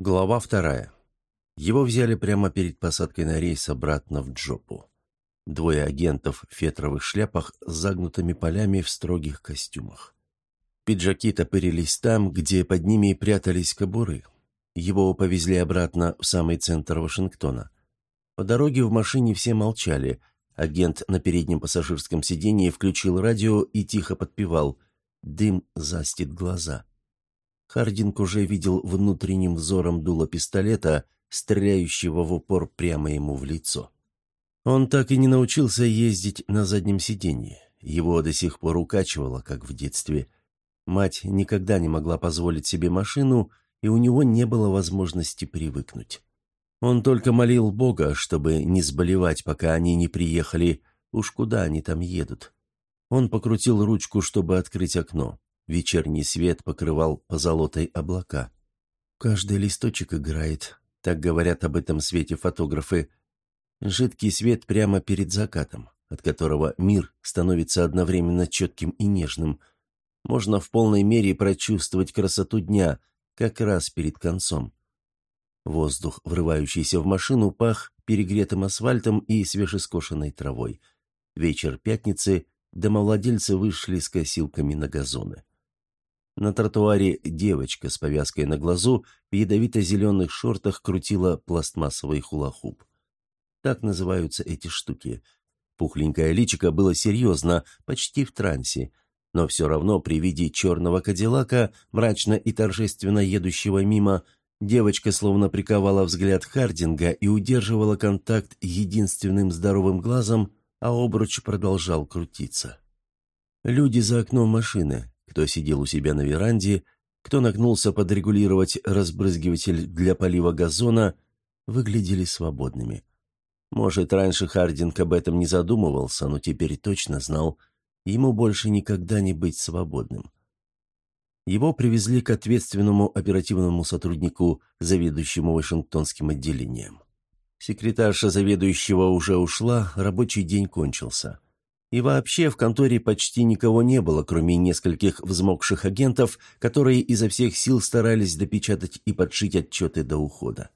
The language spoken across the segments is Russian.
Глава вторая. Его взяли прямо перед посадкой на рейс обратно в Джопу. Двое агентов в фетровых шляпах с загнутыми полями в строгих костюмах. Пиджаки топырились там, где под ними прятались кобуры. Его повезли обратно в самый центр Вашингтона. По дороге в машине все молчали. Агент на переднем пассажирском сиденье включил радио и тихо подпевал «Дым застит глаза». Хардинг уже видел внутренним взором дуло пистолета, стреляющего в упор прямо ему в лицо. Он так и не научился ездить на заднем сиденье. Его до сих пор укачивало, как в детстве. Мать никогда не могла позволить себе машину, и у него не было возможности привыкнуть. Он только молил Бога, чтобы не сболевать, пока они не приехали. Уж куда они там едут? Он покрутил ручку, чтобы открыть окно. Вечерний свет покрывал позолотой облака. Каждый листочек играет, так говорят об этом свете фотографы. Жидкий свет прямо перед закатом, от которого мир становится одновременно четким и нежным. Можно в полной мере прочувствовать красоту дня, как раз перед концом. Воздух, врывающийся в машину, пах перегретым асфальтом и свежескошенной травой. Вечер пятницы домовладельцы вышли с косилками на газоны. На тротуаре девочка с повязкой на глазу в ядовито-зеленых шортах крутила пластмассовый хулахуп. Так называются эти штуки. Пухленькое личико было серьезно, почти в трансе, но все равно при виде черного кадиллака, мрачно и торжественно едущего мимо, девочка словно приковала взгляд Хардинга и удерживала контакт единственным здоровым глазом, а обруч продолжал крутиться. Люди за окном машины, кто сидел у себя на веранде, кто нагнулся подрегулировать разбрызгиватель для полива газона, выглядели свободными. Может, раньше Хардинг об этом не задумывался, но теперь точно знал, ему больше никогда не быть свободным. Его привезли к ответственному оперативному сотруднику, заведующему Вашингтонским отделением. Секретарша заведующего уже ушла, рабочий день кончился. И вообще в конторе почти никого не было, кроме нескольких взмокших агентов, которые изо всех сил старались допечатать и подшить отчеты до ухода.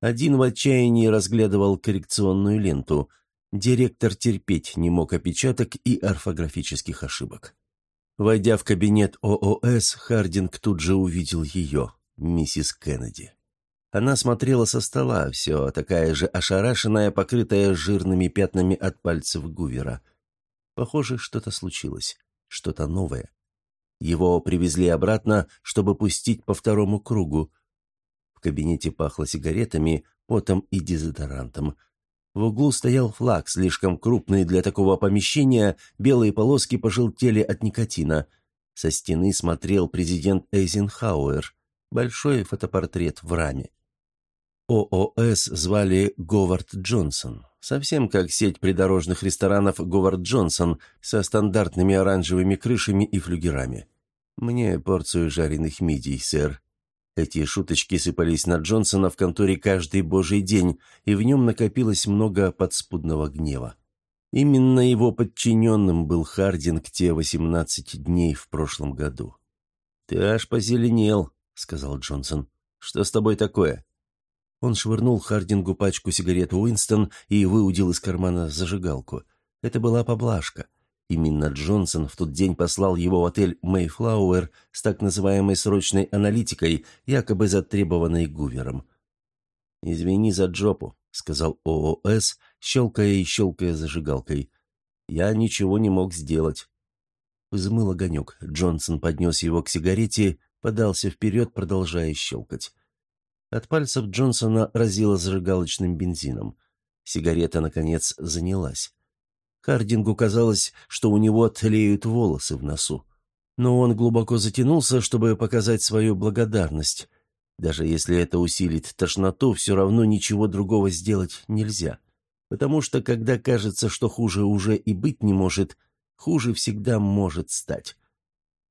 Один в отчаянии разглядывал коррекционную ленту. Директор терпеть не мог опечаток и орфографических ошибок. Войдя в кабинет ООС, Хардинг тут же увидел ее, миссис Кеннеди. Она смотрела со стола, все такая же ошарашенная, покрытая жирными пятнами от пальцев Гувера. Похоже, что-то случилось, что-то новое. Его привезли обратно, чтобы пустить по второму кругу. В кабинете пахло сигаретами, потом и дезодорантом. В углу стоял флаг, слишком крупный для такого помещения, белые полоски пожелтели от никотина. Со стены смотрел президент Эйзенхауэр, большой фотопортрет в раме. ООС звали Говард Джонсон. Совсем как сеть придорожных ресторанов «Говард Джонсон» со стандартными оранжевыми крышами и флюгерами. «Мне порцию жареных мидий, сэр». Эти шуточки сыпались на Джонсона в конторе каждый божий день, и в нем накопилось много подспудного гнева. Именно его подчиненным был Хардинг те восемнадцать дней в прошлом году. «Ты аж позеленел», — сказал Джонсон. «Что с тобой такое?» Он швырнул Хардингу пачку сигарет Уинстон и выудил из кармана зажигалку. Это была поблажка. Именно Джонсон в тот день послал его в отель «Мэйфлауэр» с так называемой срочной аналитикой, якобы затребованной Гувером. «Извини за Джопу», — сказал ООС, щелкая и щелкая зажигалкой. «Я ничего не мог сделать». Взмыл огонек. Джонсон поднес его к сигарете, подался вперед, продолжая щелкать. От пальцев Джонсона разило зажигалочным бензином. Сигарета, наконец, занялась. Хардингу казалось, что у него тлеют волосы в носу. Но он глубоко затянулся, чтобы показать свою благодарность. Даже если это усилит тошноту, все равно ничего другого сделать нельзя. Потому что, когда кажется, что хуже уже и быть не может, хуже всегда может стать.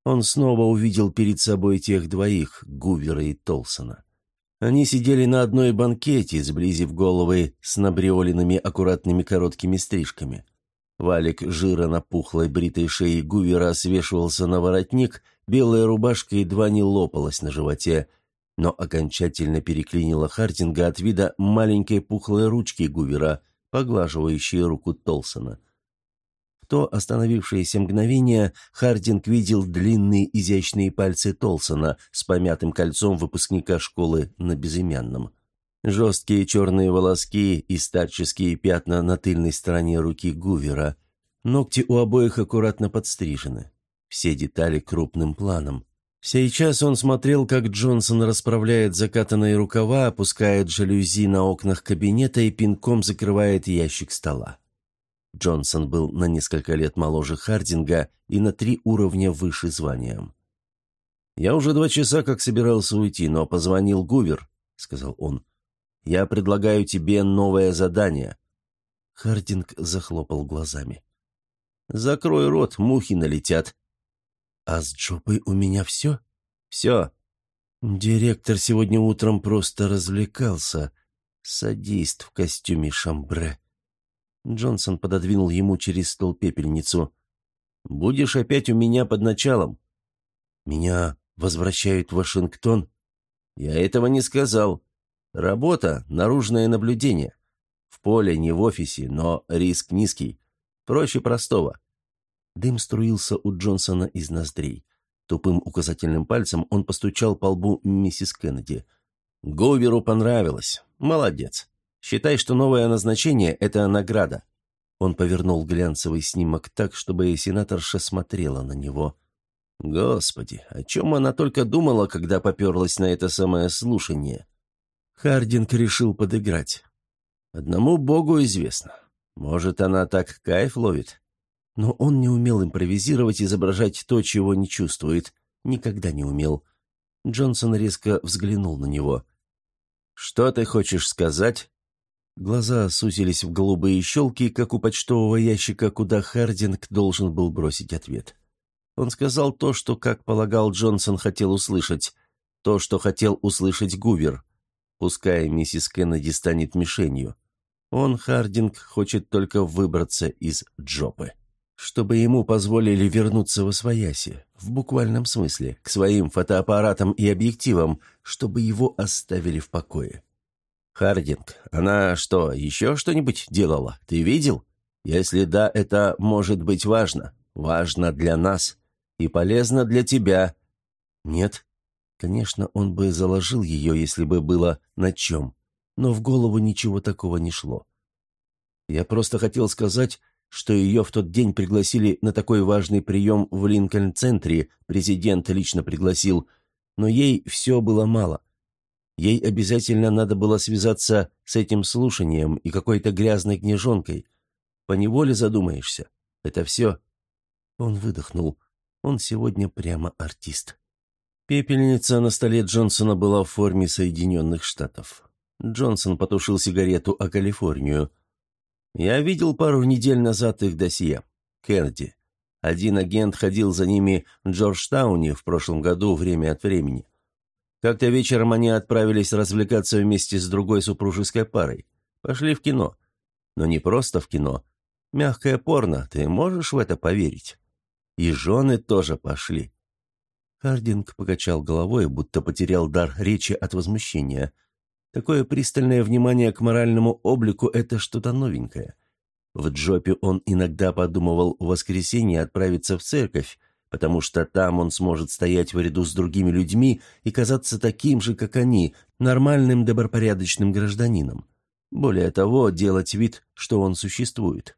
Он снова увидел перед собой тех двоих, Гувера и Толсона. Они сидели на одной банкете, сблизив головы с набриоленными аккуратными короткими стрижками. Валик жира на пухлой бритой шее Гувера свешивался на воротник, белая рубашка едва не лопалась на животе. но окончательно переклинило Хардинга от вида маленькой пухлой ручки Гувера, поглаживающей руку Толсона. То остановившееся мгновение Хардинг видел длинные изящные пальцы Толсона с помятым кольцом выпускника школы на безымянном. Жесткие черные волоски и старческие пятна на тыльной стороне руки Гувера. Ногти у обоих аккуратно подстрижены. Все детали крупным планом. Сейчас он смотрел, как Джонсон расправляет закатанные рукава, опускает жалюзи на окнах кабинета и пинком закрывает ящик стола. Джонсон был на несколько лет моложе Хардинга и на три уровня выше званием. «Я уже два часа как собирался уйти, но позвонил Гувер», — сказал он. «Я предлагаю тебе новое задание». Хардинг захлопал глазами. «Закрой рот, мухи налетят», «А с Джопой у меня все?» «Все». Директор сегодня утром просто развлекался. Садист в костюме шамбре. Джонсон пододвинул ему через стол пепельницу. «Будешь опять у меня под началом?» «Меня возвращают в Вашингтон?» «Я этого не сказал. Работа, наружное наблюдение. В поле, не в офисе, но риск низкий. Проще простого. Дым струился у Джонсона из ноздрей. Тупым указательным пальцем он постучал по лбу миссис Кеннеди. «Говеру понравилось. Молодец. Считай, что новое назначение — это награда». Он повернул глянцевый снимок так, чтобы сенаторша смотрела на него. Господи, о чем она только думала, когда поперлась на это самое слушание? Хардинг решил подыграть. Одному богу известно. Может, она так кайф ловит? Но он не умел импровизировать, изображать то, чего не чувствует. Никогда не умел. Джонсон резко взглянул на него. «Что ты хочешь сказать?» Глаза сузились в голубые щелки, как у почтового ящика, куда Хардинг должен был бросить ответ. Он сказал то, что, как полагал Джонсон, хотел услышать. То, что хотел услышать Гувер. Пускай миссис Кеннеди станет мишенью. Он, Хардинг, хочет только выбраться из Джопы чтобы ему позволили вернуться во свояси, в буквальном смысле, к своим фотоаппаратам и объективам, чтобы его оставили в покое. «Хардинг, она что, еще что-нибудь делала? Ты видел? Если да, это может быть важно. Важно для нас. И полезно для тебя». «Нет». Конечно, он бы заложил ее, если бы было на чем. Но в голову ничего такого не шло. Я просто хотел сказать, что ее в тот день пригласили на такой важный прием в Линкольн-центре, президент лично пригласил, но ей все было мало. Ей обязательно надо было связаться с этим слушанием и какой-то грязной книжонкой. Поневоле задумаешься. Это все. Он выдохнул. Он сегодня прямо артист. Пепельница на столе Джонсона была в форме Соединенных Штатов. Джонсон потушил сигарету о Калифорнию – я видел пару недель назад их досье. Кеннеди. Один агент ходил за ними в Джорджтауне в прошлом году время от времени. Как-то вечером они отправились развлекаться вместе с другой супружеской парой. Пошли в кино. Но не просто в кино. Мягкое порно, ты можешь в это поверить? И жены тоже пошли. Хардинг покачал головой, будто потерял дар речи от возмущения – Такое пристальное внимание к моральному облику – это что-то новенькое. В Джопе он иногда подумывал в воскресенье отправиться в церковь, потому что там он сможет стоять в ряду с другими людьми и казаться таким же, как они, нормальным добропорядочным гражданином. Более того, делать вид, что он существует.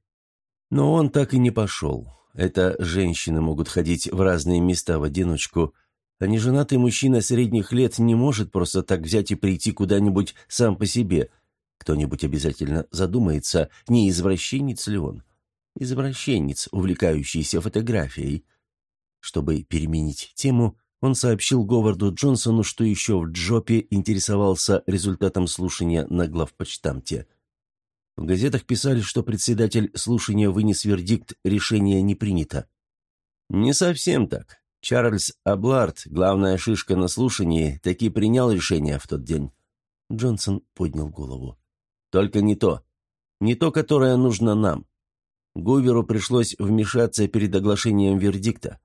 Но он так и не пошел. Это женщины могут ходить в разные места в одиночку, а неженатый мужчина средних лет не может просто так взять и прийти куда-нибудь сам по себе. Кто-нибудь обязательно задумается, не извращенец ли он. Извращенец, увлекающийся фотографией. Чтобы переменить тему, он сообщил Говарду Джонсону, что еще в Джопе интересовался результатом слушания на главпочтамте. В газетах писали, что председатель слушания вынес вердикт «решение не принято». Не совсем так. Чарльз Аблард, главная шишка на слушании, таки принял решение в тот день. Джонсон поднял голову. Только не то. Не то, которое нужно нам. Гуверу пришлось вмешаться перед оглашением вердикта.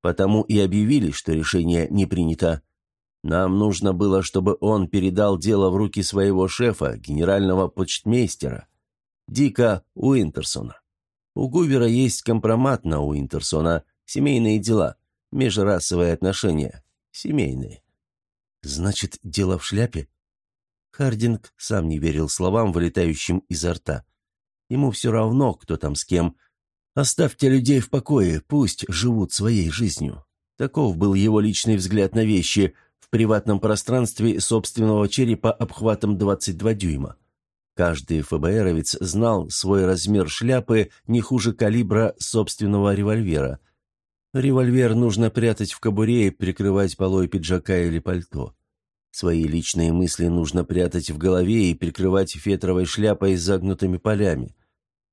Потому и объявили, что решение не принято. Нам нужно было, чтобы он передал дело в руки своего шефа, генерального почтмейстера, Дика Уинтерсона. У Гувера есть компромат на Уинтерсона, семейные дела, межрасовые отношения, семейные. Значит, дело в шляпе? Хардинг сам не верил словам, вылетающим изо рта. Ему все равно, кто там с кем. Оставьте людей в покое, пусть живут своей жизнью. Таков был его личный взгляд на вещи в приватном пространстве собственного черепа обхватом 22 дюйма. Каждый ФБРовец знал свой размер шляпы не хуже калибра собственного револьвера. Револьвер нужно прятать в кобуре и прикрывать полой пиджака или пальто. Свои личные мысли нужно прятать в голове и прикрывать фетровой шляпой с загнутыми полями.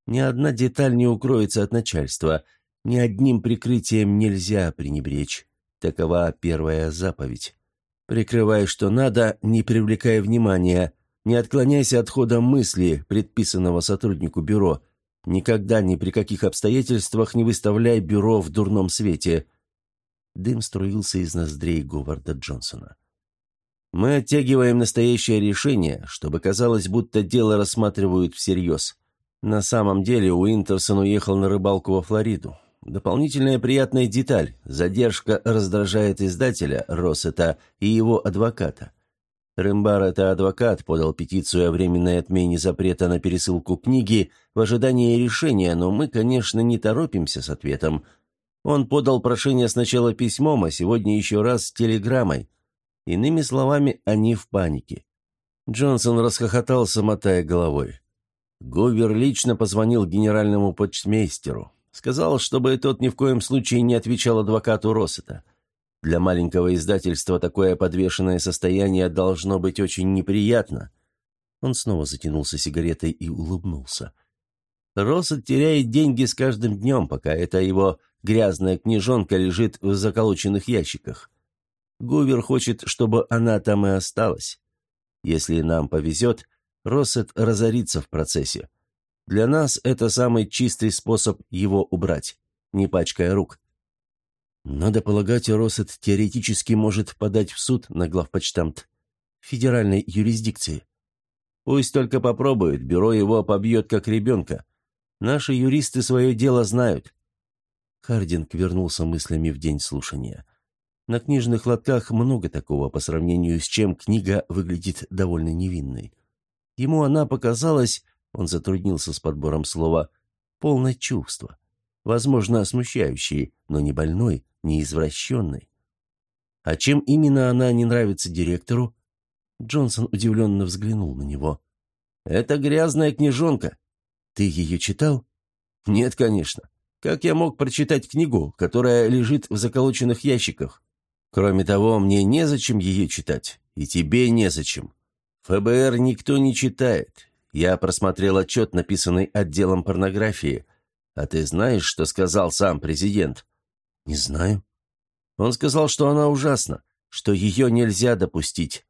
Ни одна деталь не укроется от начальства, ни одним прикрытием нельзя пренебречь. Такова первая заповедь. Прикрывай, что надо, не привлекая внимания, не отклоняйся от хода мысли, предписанного сотруднику бюро. Никогда ни при каких обстоятельствах не выставляй бюро в дурном свете. Дым струился из ноздрей Говарда Джонсона. Мы оттягиваем настоящее решение, чтобы казалось, будто дело рассматривают всерьез. На самом деле Уинтерсон уехал на рыбалку во Флориду. Дополнительная приятная деталь – задержка раздражает издателя, Россета, и его адвоката. Рымбар, это адвокат, подал петицию о временной отмене запрета на пересылку книги в ожидании решения, но мы, конечно, не торопимся с ответом. Он подал прошение сначала письмом, а сегодня еще раз телеграммой. Иными словами, они в панике. Джонсон расхохотался, мотая головой. Говер лично позвонил генеральному почтмейстеру. Сказал, чтобы тот ни в коем случае не отвечал адвокату Россета. Для маленького издательства такое подвешенное состояние должно быть очень неприятно. Он снова затянулся сигаретой и улыбнулся. Россет теряет деньги с каждым днем, пока эта его грязная книжонка лежит в заколоченных ящиках. Гувер хочет, чтобы она там и осталась. Если нам повезет, Россет разорится в процессе. Для нас это самый чистый способ его убрать, не пачкая рук. Надо полагать, Россет теоретически может подать в суд на главпочтамт федеральной юрисдикции. Пусть только попробует, бюро его побьет как ребенка. Наши юристы свое дело знают. Хардинг вернулся мыслями в день слушания. На книжных лотках много такого, по сравнению с чем книга выглядит довольно невинной. Ему она показалась, он затруднился с подбором слова, полное чувство. Возможно, смущающей, но не больной, не извращенной. А чем именно она не нравится директору? Джонсон удивленно взглянул на него. «Это грязная книжонка. Ты ее читал?» «Нет, конечно. Как я мог прочитать книгу, которая лежит в заколоченных ящиках? Кроме того, мне незачем ее читать, и тебе незачем. ФБР никто не читает. Я просмотрел отчет, написанный отделом порнографии. А ты знаешь, что сказал сам президент? Не знаю. Он сказал, что она ужасна, что ее нельзя допустить.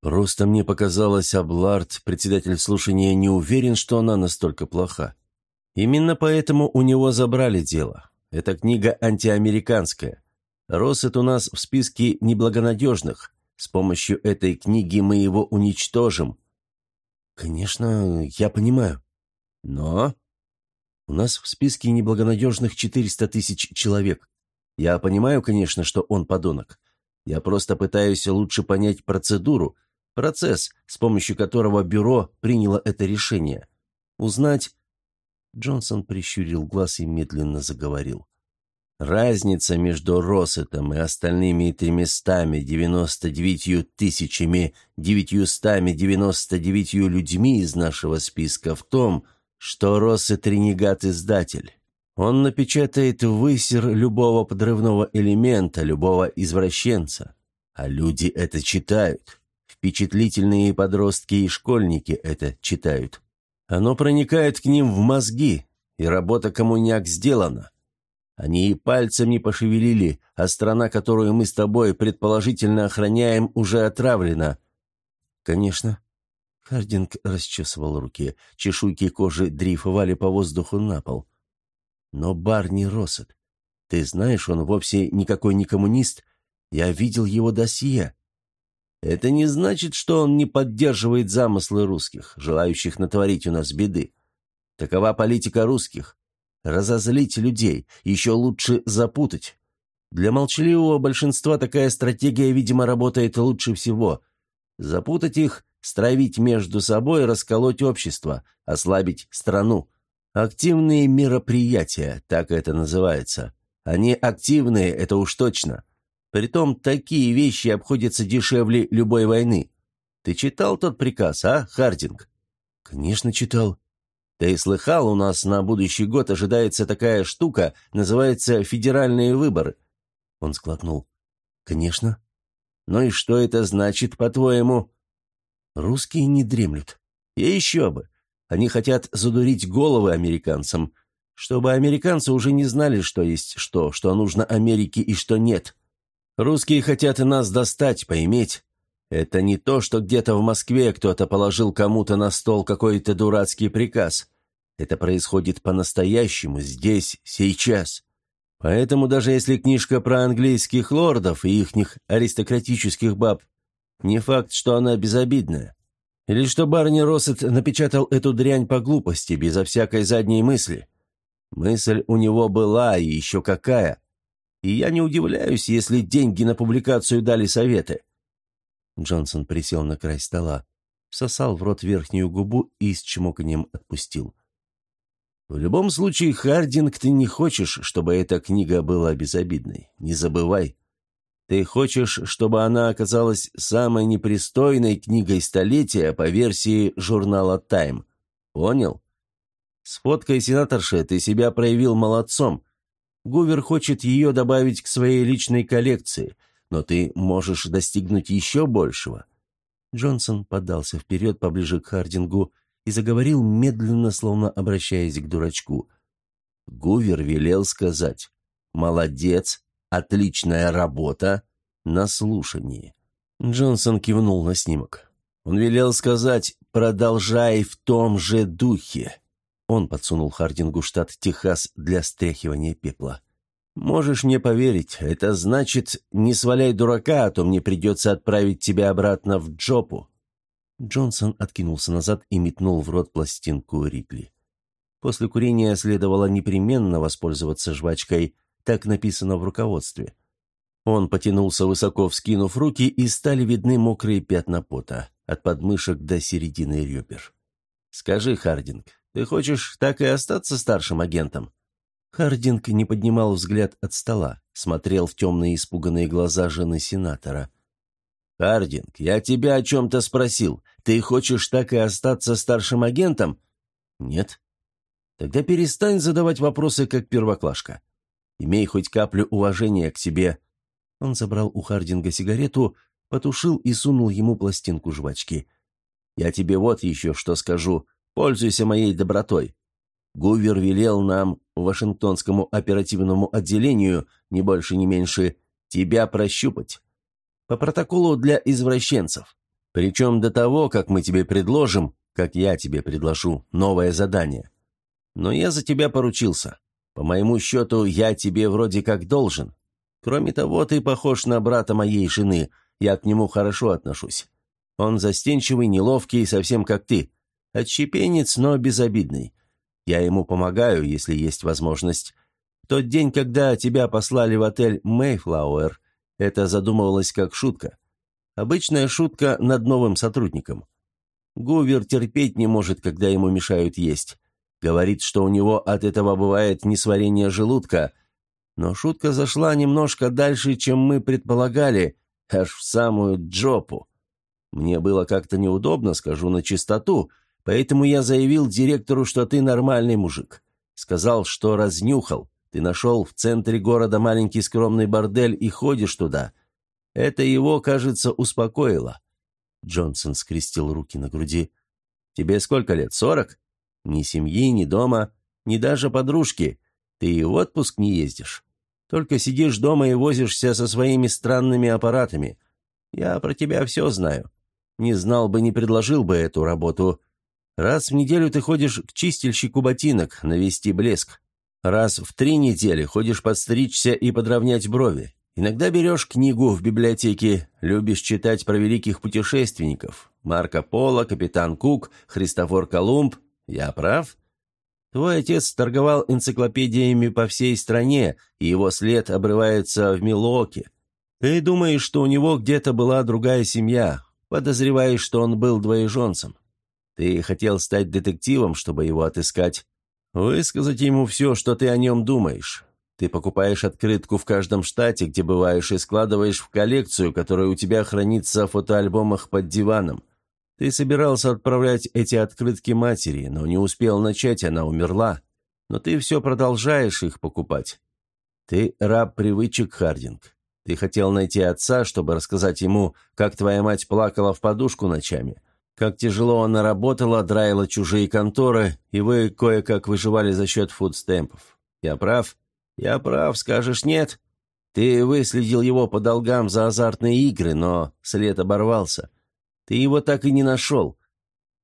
Просто мне показалось, Аблард, председатель слушания, не уверен, что она настолько плоха. Именно поэтому у него забрали дело. Эта книга антиамериканская. Россет у нас в списке неблагонадежных. С помощью этой книги мы его уничтожим». «Конечно, я понимаю. Но...» «У нас в списке неблагонадежных 400 тысяч человек. Я понимаю, конечно, что он подонок. Я просто пытаюсь лучше понять процедуру, процесс, с помощью которого бюро приняло это решение. Узнать...» Джонсон прищурил глаз и медленно заговорил. Разница между Россетом и остальными тремястами девяносто девятью тысячами девятьюстами девяносто девятью людьми из нашего списка в том, что Россет ренегат-издатель. Он напечатает высер любого подрывного элемента, любого извращенца. А люди это читают. Впечатлительные подростки и школьники это читают. Оно проникает к ним в мозги, и работа коммуняк сделана. Они и пальцем не пошевелили, а страна, которую мы с тобой предположительно охраняем, уже отравлена». «Конечно». Хардинг расчесывал руки. Чешуйки кожи дрейфовали по воздуху на пол. «Но Барни Россет. Ты знаешь, он вовсе никакой не коммунист. Я видел его досье. Это не значит, что он не поддерживает замыслы русских, желающих натворить у нас беды. Такова политика русских. Разозлить людей, еще лучше запутать. Для молчаливого большинства такая стратегия, видимо, работает лучше всего. Запутать их, стравить между собой, расколоть общество, ослабить страну. Активные мероприятия, так это называется. Они активные, это уж точно. Притом такие вещи обходятся дешевле любой войны. Ты читал тот приказ, а, Хардинг? Конечно, читал. Ты слыхал, у нас на будущий год ожидается такая штука, называется федеральные выборы. Он склокнул. Конечно. Ну и что это значит, по-твоему? Русские не дремлют. И еще бы. Они хотят задурить головы американцам, чтобы американцы уже не знали, что есть что, что нужно Америке и что нет. Русские хотят нас достать, поиметь. Это не то, что где-то в Москве кто-то положил кому-то на стол какой-то дурацкий приказ. Это происходит по-настоящему, здесь, сейчас. Поэтому даже если книжка про английских лордов и ихних аристократических баб, не факт, что она безобидная. Или что Барни Россет напечатал эту дрянь по глупости, безо всякой задней мысли. Мысль у него была, и еще какая. И я не удивляюсь, если деньги на публикацию дали советы. Джонсон присел на край стола, всосал в рот верхнюю губу и с чмоканием отпустил. В любом случае, Хардинг, ты не хочешь, чтобы эта книга была безобидной. Не забывай. Ты хочешь, чтобы она оказалась самой непристойной книгой столетия по версии журнала «Тайм». Понял? С фоткой сенаторши ты себя проявил молодцом. Гувер хочет ее добавить к своей личной коллекции, но ты можешь достигнуть еще большего». Джонсон подался вперед поближе к Хардингу и заговорил медленно, словно обращаясь к дурачку. Гувер велел сказать «Молодец, Отличная работа. На слушании». Джонсон кивнул на снимок. Он велел сказать «продолжай в том же духе». Он подсунул Хардингу штат Техас для стряхивания пепла. «Можешь мне поверить, это значит, не сваляй дурака, а то мне придется отправить тебя обратно в Джопу». Джонсон откинулся назад и метнул в рот пластинку Рипли. После курения следовало непременно воспользоваться жвачкой – так написано в руководстве. Он потянулся высоко, вскинув руки, и стали видны мокрые пятна пота, от подмышек до середины ребер. «Скажи, Хардинг, ты хочешь так и остаться старшим агентом?» Хардинг не поднимал взгляд от стола, смотрел в темные испуганные глаза жены сенатора. «Хардинг, я тебя о чем-то спросил. Ты хочешь так и остаться старшим агентом?» «Нет». «Тогда перестань задавать вопросы, как первоклашка. Имей хоть каплю уважения к себе». Он забрал у Хардинга сигарету, потушил и сунул ему пластинку жвачки. «Я тебе вот еще что скажу. Пользуйся моей добротой. Гувер велел нам, Вашингтонскому оперативному отделению, не больше, не меньше, тебя прощупать. По протоколу для извращенцев. Причем до того, как мы тебе предложим, как я тебе предложу, новое задание. Но я за тебя поручился. По моему счету, я тебе вроде как должен. Кроме того, ты похож на брата моей жены, я к нему хорошо отношусь. Он застенчивый, неловкий, совсем как ты. Отщепенец, но безобидный. Я ему помогаю, если есть возможность. В тот день, когда тебя послали в отель «Мэйфлауэр», это задумывалось как шутка. Обычная шутка над новым сотрудником. Гувер терпеть не может, когда ему мешают есть. Говорит, что у него от этого бывает несварение желудка. Но шутка зашла немножко дальше, чем мы предполагали, аж в самую джопу. Мне было как-то неудобно, скажу на чистоту, поэтому я заявил директору, что ты нормальный мужик. Сказал, что разнюхал. Ты нашел в центре города маленький скромный бордель и ходишь туда. Это его, кажется, успокоило. Джонсон скрестил руки на груди. «Тебе сколько лет? Сорок?» Ни семьи, ни дома, ни даже подружки. Ты и в отпуск не ездишь. Только сидишь дома и возишься со своими странными аппаратами. Я про тебя все знаю. Не знал бы, не предложил бы эту работу. Раз в неделю ты ходишь к чистильщику ботинок, навести блеск. Раз в три недели ходишь подстричься и подровнять брови. Иногда берешь книгу в библиотеке, любишь читать про великих путешественников. Марко Поло, Капитан Кук, Христофор Колумб. Я прав? Твой отец торговал энциклопедиями по всей стране, и его след обрывается в Милоке. Ты думаешь, что у него где-то была другая семья, подозреваешь, что он был двоеженцем. Ты хотел стать детективом, чтобы его отыскать. Высказать ему все, что ты о нем думаешь. Ты покупаешь открытку в каждом штате, где бываешь, и складываешь в коллекцию, которая у тебя хранится в фотоальбомах под диваном. Ты собирался отправлять эти открытки матери, но не успел начать, она умерла. Но ты все продолжаешь их покупать. Ты раб привычек, Хардинг. Ты хотел найти отца, чтобы рассказать ему, как твоя мать плакала в подушку ночами, как тяжело она работала, драила чужие конторы, и вы кое-как выживали за счет фудстемпов. Я прав? Я прав, скажешь нет? Ты выследил его по долгам за азартные игры, но след оборвался. Ты его так и не нашел.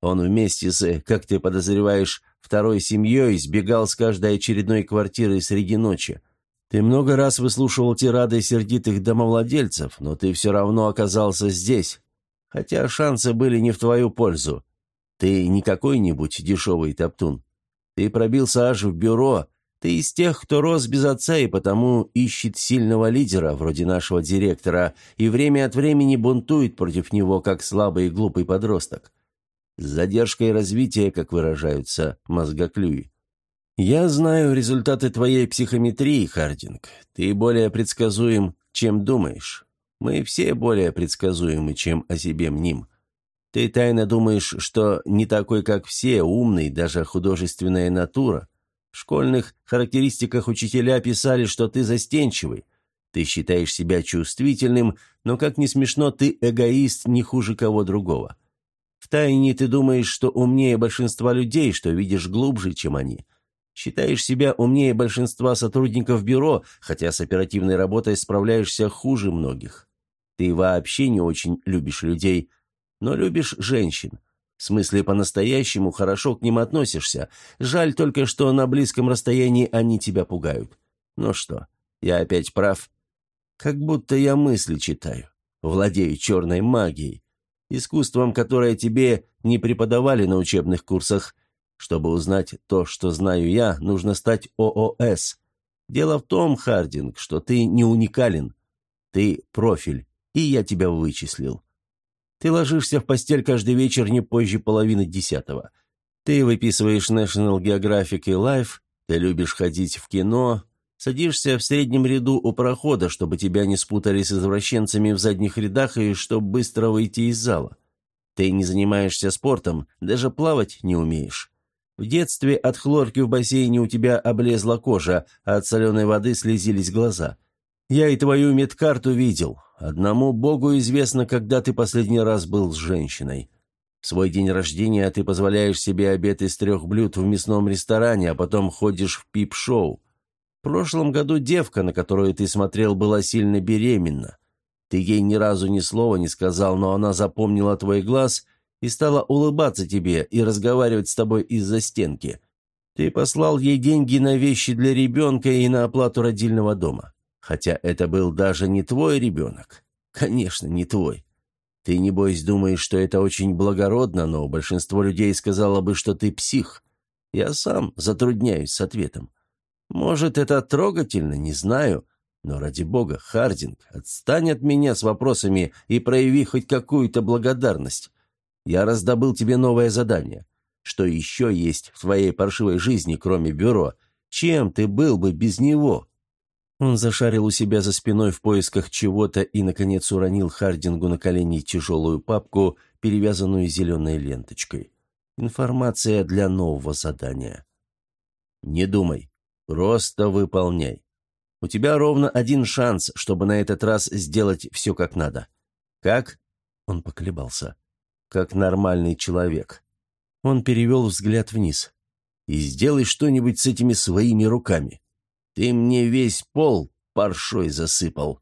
Он вместе с, как ты подозреваешь, второй семьей сбегал с каждой очередной квартиры среди ночи. Ты много раз выслушивал тирады сердитых домовладельцев, но ты все равно оказался здесь. Хотя шансы были не в твою пользу. Ты не какой-нибудь дешевый топтун. Ты пробился аж в бюро. Ты из тех, кто рос без отца и потому ищет сильного лидера, вроде нашего директора, и время от времени бунтует против него, как слабый и глупый подросток. С задержкой развития, как выражаются мозгоклюи. Я знаю результаты твоей психометрии, Хардинг. Ты более предсказуем, чем думаешь. Мы все более предсказуемы, чем о себе мним. Ты тайно думаешь, что не такой, как все, умный, даже художественная натура. В школьных характеристиках учителя писали, что ты застенчивый. Ты считаешь себя чувствительным, но, как ни смешно, ты эгоист не хуже кого другого. Втайне ты думаешь, что умнее большинства людей, что видишь глубже, чем они. Считаешь себя умнее большинства сотрудников бюро, хотя с оперативной работой справляешься хуже многих. Ты вообще не очень любишь людей, но любишь женщин. В смысле, по-настоящему хорошо к ним относишься. Жаль только, что на близком расстоянии они тебя пугают. Ну что, я опять прав? Как будто я мысли читаю. Владею черной магией. Искусством, которое тебе не преподавали на учебных курсах. Чтобы узнать то, что знаю я, нужно стать ООС. Дело в том, Хардинг, что ты не уникален. Ты профиль, и я тебя вычислил. Ты ложишься в постель каждый вечер не позже половины десятого. Ты выписываешь National Geographic и Life, ты любишь ходить в кино, садишься в среднем ряду у прохода, чтобы тебя не спутали с извращенцами в задних рядах и чтобы быстро выйти из зала. Ты не занимаешься спортом, даже плавать не умеешь. В детстве от хлорки в бассейне у тебя облезла кожа, а от соленой воды слезились глаза. Я и твою медкарту видел. Одному Богу известно, когда ты последний раз был с женщиной. В свой день рождения ты позволяешь себе обед из трех блюд в мясном ресторане, а потом ходишь в пип-шоу. В прошлом году девка, на которую ты смотрел, была сильно беременна. Ты ей ни разу ни слова не сказал, но она запомнила твой глаз и стала улыбаться тебе и разговаривать с тобой из-за стенки. Ты послал ей деньги на вещи для ребенка и на оплату родильного дома. Хотя это был даже не твой ребенок. Конечно, не твой. Ты, небось, думаешь, что это очень благородно, но большинство людей сказало бы, что ты псих. Я сам затрудняюсь с ответом. Может, это трогательно, не знаю, но ради бога, Хардинг, отстань от меня с вопросами и прояви хоть какую-то благодарность. Я раздобыл тебе новое задание. Что еще есть в твоей паршивой жизни, кроме бюро? Чем ты был бы без него?» Он зашарил у себя за спиной в поисках чего-то и, наконец, уронил Хардингу на колени тяжелую папку, перевязанную зеленой ленточкой. Информация для нового задания. «Не думай. Просто выполняй. У тебя ровно один шанс, чтобы на этот раз сделать все как надо. Как?» Он поколебался. «Как нормальный человек». Он перевел взгляд вниз. «И сделай что-нибудь с этими своими руками. Ты мне весь пол паршой засыпал.